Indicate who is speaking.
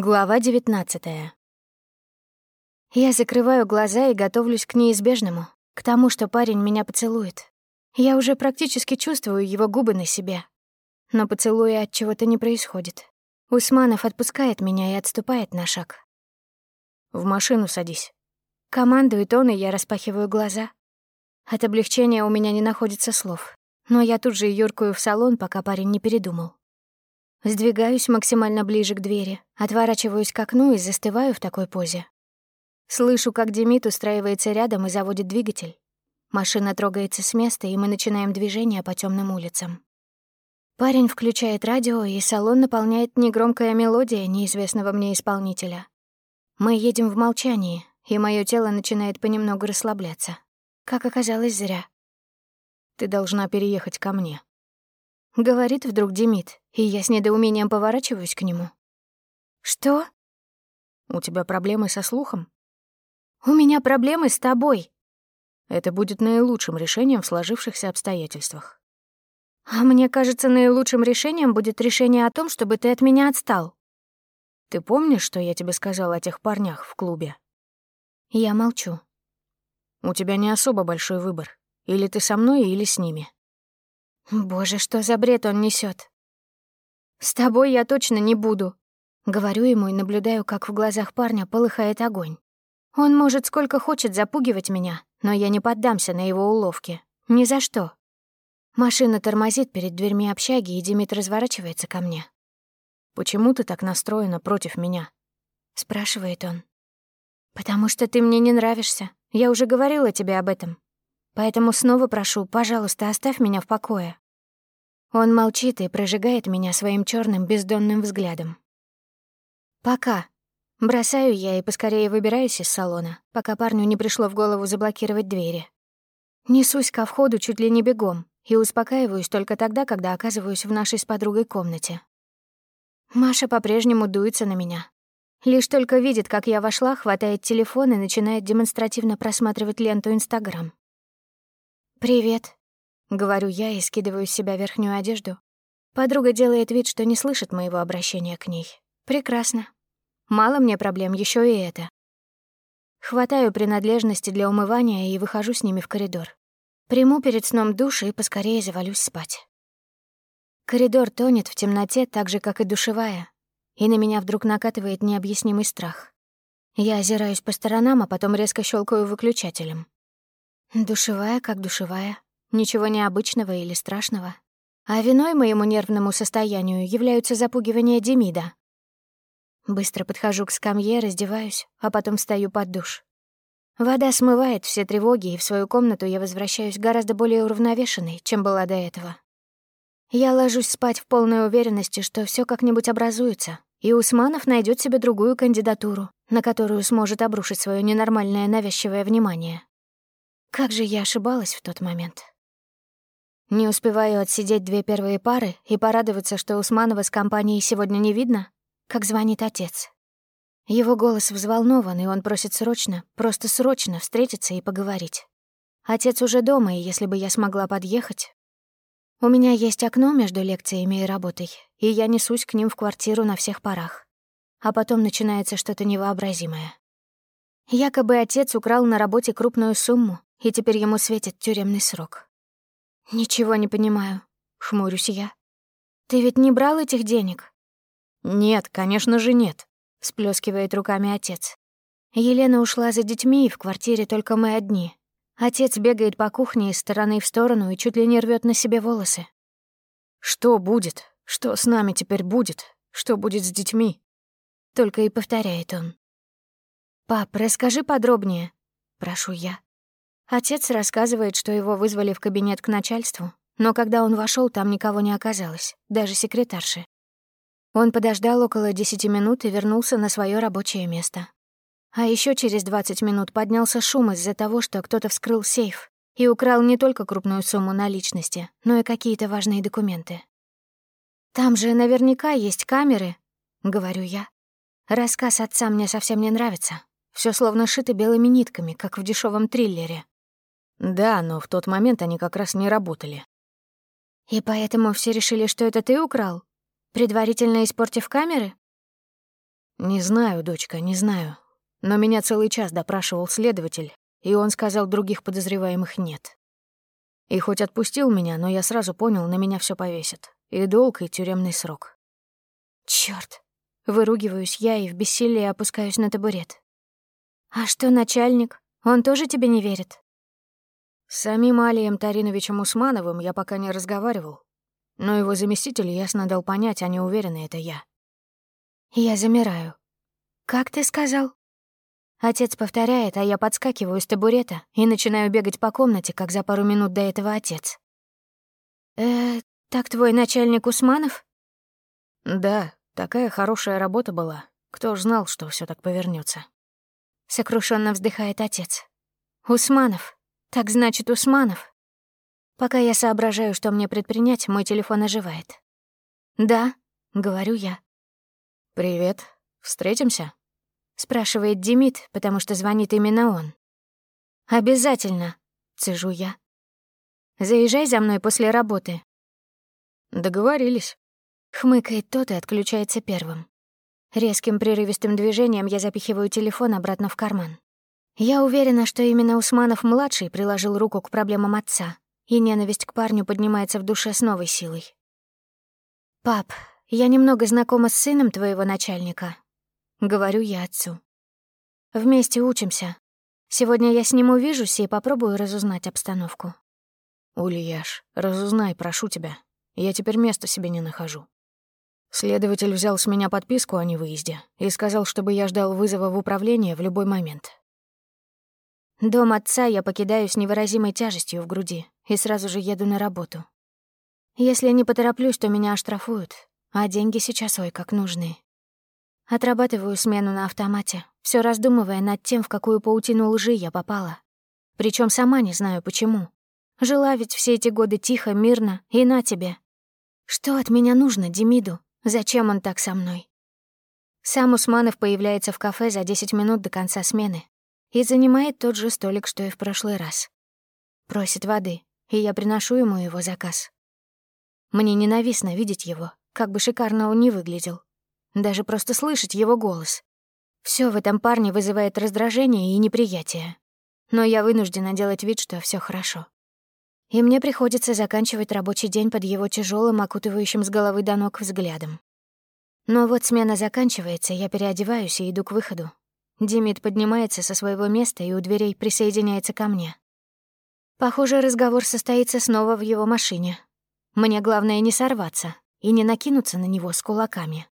Speaker 1: Глава 19 Я закрываю глаза и готовлюсь к неизбежному, к тому, что парень меня поцелует. Я уже практически чувствую его губы на себе. Но поцелуя от чего-то не происходит. Усманов отпускает меня и отступает на шаг.
Speaker 2: «В машину садись».
Speaker 1: Командует он, и я распахиваю глаза. От облегчения у меня не находится слов, но я тут же юркую в салон, пока парень не передумал. Сдвигаюсь максимально ближе к двери, отворачиваюсь к окну и застываю в такой позе. Слышу, как Демид устраивается рядом и заводит двигатель. Машина трогается с места, и мы начинаем движение по темным улицам. Парень включает радио, и салон наполняет негромкая мелодия неизвестного мне исполнителя. Мы едем в молчании, и мое тело начинает понемногу расслабляться. Как оказалось, зря.
Speaker 2: «Ты должна переехать ко мне»,
Speaker 1: Говорит вдруг Демид, и я с недоумением поворачиваюсь к нему. «Что?»
Speaker 2: «У тебя проблемы со слухом?»
Speaker 1: «У меня проблемы с тобой».
Speaker 2: Это будет наилучшим решением в сложившихся обстоятельствах.
Speaker 1: А мне кажется, наилучшим решением будет решение о том, чтобы ты от меня отстал.
Speaker 2: Ты помнишь, что я тебе сказала о тех парнях в клубе?
Speaker 1: Я молчу.
Speaker 2: У тебя не особо большой выбор. Или ты со мной, или с ними.
Speaker 1: Боже, что за бред он несет. «С тобой я точно не буду», — говорю ему и наблюдаю, как в глазах парня полыхает огонь. Он может сколько хочет запугивать меня, но я не поддамся на его уловки. Ни за что. Машина тормозит перед дверьми общаги, и Демид разворачивается ко мне.
Speaker 2: «Почему ты так настроена против меня?»
Speaker 1: — спрашивает он. «Потому что ты мне не нравишься. Я уже говорила тебе об этом. Поэтому снова прошу, пожалуйста, оставь меня в покое». Он молчит и прожигает меня своим черным бездонным взглядом. «Пока». Бросаю я и поскорее выбираюсь из салона, пока парню не пришло в голову заблокировать двери. Несусь ко входу чуть ли не бегом и успокаиваюсь только тогда, когда оказываюсь в нашей с подругой комнате. Маша по-прежнему дуется на меня. Лишь только видит, как я вошла, хватает телефон и начинает демонстративно просматривать ленту Инстаграм. «Привет», — говорю я и скидываю с себя верхнюю одежду. Подруга делает вид, что не слышит моего обращения к ней. Прекрасно. Мало мне проблем, еще и это. Хватаю принадлежности для умывания и выхожу с ними в коридор. Приму перед сном душ и поскорее завалюсь спать. Коридор тонет в темноте так же, как и душевая, и на меня вдруг накатывает необъяснимый страх. Я озираюсь по сторонам, а потом резко щелкаю выключателем. Душевая как душевая. Ничего необычного или страшного. А виной моему нервному состоянию являются запугивания Демида. Быстро подхожу к скамье, раздеваюсь, а потом встаю под душ. Вода смывает все тревоги, и в свою комнату я возвращаюсь гораздо более уравновешенной, чем была до этого. Я ложусь спать в полной уверенности, что все как-нибудь образуется, и Усманов найдет себе другую кандидатуру, на которую сможет обрушить свое ненормальное навязчивое внимание. Как же я ошибалась в тот момент. Не успеваю отсидеть две первые пары и порадоваться, что Усманова с компанией сегодня не видно, как звонит отец. Его голос взволнован, и он просит срочно, просто срочно встретиться и поговорить. Отец уже дома, и если бы я смогла подъехать... У меня есть окно между лекциями и работой, и я несусь к ним в квартиру на всех парах. А потом начинается что-то невообразимое. Якобы отец украл на работе крупную сумму, и теперь ему светит тюремный срок. «Ничего не понимаю», — хмурюсь я. «Ты ведь не брал этих денег?»
Speaker 2: «Нет, конечно же нет», — сплескивает руками отец.
Speaker 1: Елена ушла за детьми, и в квартире только мы одни. Отец бегает по кухне из стороны в сторону и чуть ли не рвет на себе волосы.
Speaker 2: «Что будет? Что с нами теперь будет? Что будет с детьми?»
Speaker 1: Только и повторяет он. «Пап, расскажи подробнее», — прошу я. Отец рассказывает, что его вызвали в кабинет к начальству, но когда он вошел, там никого не оказалось, даже секретарши. Он подождал около десяти минут и вернулся на свое рабочее место. А еще через 20 минут поднялся шум из-за того, что кто-то вскрыл сейф и украл не только крупную сумму наличности, но и какие-то важные документы. «Там же наверняка есть камеры», — говорю я. Рассказ отца мне совсем не нравится. Все словно шито белыми нитками, как в дешевом триллере.
Speaker 2: Да, но в тот момент они как раз не работали.
Speaker 1: И поэтому все решили, что это ты украл? Предварительно испортив камеры?
Speaker 2: «Не знаю, дочка, не знаю. Но меня целый час допрашивал следователь, и он сказал, других подозреваемых нет. И хоть отпустил меня, но я сразу понял, на меня все повесят. И долг, и тюремный срок.
Speaker 1: Чёрт. Выругиваюсь я и в бессилии опускаюсь на табурет. «А что начальник? Он тоже тебе не верит?»
Speaker 2: С самим Алием Тариновичем Усмановым я пока не разговаривал, но его заместитель ясно дал понять, они уверены, это я.
Speaker 1: Я замираю. «Как ты сказал?» Отец повторяет, а я подскакиваю с табурета и начинаю бегать по комнате, как за пару минут до этого отец. «Э, так твой начальник Усманов?»
Speaker 2: «Да, такая хорошая работа была. Кто ж знал, что все так повернется.
Speaker 1: Сокрушенно вздыхает отец. «Усманов. Так значит, Усманов». Пока я соображаю, что мне предпринять, мой телефон оживает. «Да», — говорю я.
Speaker 2: «Привет. Встретимся?»
Speaker 1: — спрашивает Демид, потому что звонит именно он. «Обязательно», — цежу я. «Заезжай за мной после работы».
Speaker 2: «Договорились», —
Speaker 1: хмыкает тот и отключается первым. Резким прерывистым движением я запихиваю телефон обратно в карман. Я уверена, что именно Усманов-младший приложил руку к проблемам отца, и ненависть к парню поднимается в душе с новой силой. «Пап, я немного знакома с сыном твоего начальника», — говорю я отцу. «Вместе учимся. Сегодня я с ним увижусь и попробую разузнать обстановку».
Speaker 2: «Ульяш, разузнай, прошу тебя. Я теперь места себе не нахожу». Следователь взял с меня подписку о невыезде и сказал, чтобы я ждал вызова в управление в любой момент.
Speaker 1: Дом отца я покидаю с невыразимой тяжестью в груди и сразу же еду на работу. Если не потороплюсь, то меня оштрафуют, а деньги сейчас ой как нужны. Отрабатываю смену на автомате, все раздумывая над тем, в какую паутину лжи я попала. Причем сама не знаю почему. Жила ведь все эти годы тихо, мирно, и на тебе. Что от меня нужно Демиду? Зачем он так со мной? Сам Усманов появляется в кафе за 10 минут до конца смены и занимает тот же столик, что и в прошлый раз. Просит воды, и я приношу ему его заказ. Мне ненавистно видеть его, как бы шикарно он ни выглядел. Даже просто слышать его голос. Все в этом парне вызывает раздражение и неприятие. Но я вынуждена делать вид, что все хорошо. И мне приходится заканчивать рабочий день под его тяжелым, окутывающим с головы до ног взглядом. Но вот смена заканчивается, я переодеваюсь и иду к выходу, Димит поднимается со своего места и у дверей присоединяется ко мне. Похоже, разговор состоится снова в его машине. Мне главное не сорваться и не накинуться на него с кулаками.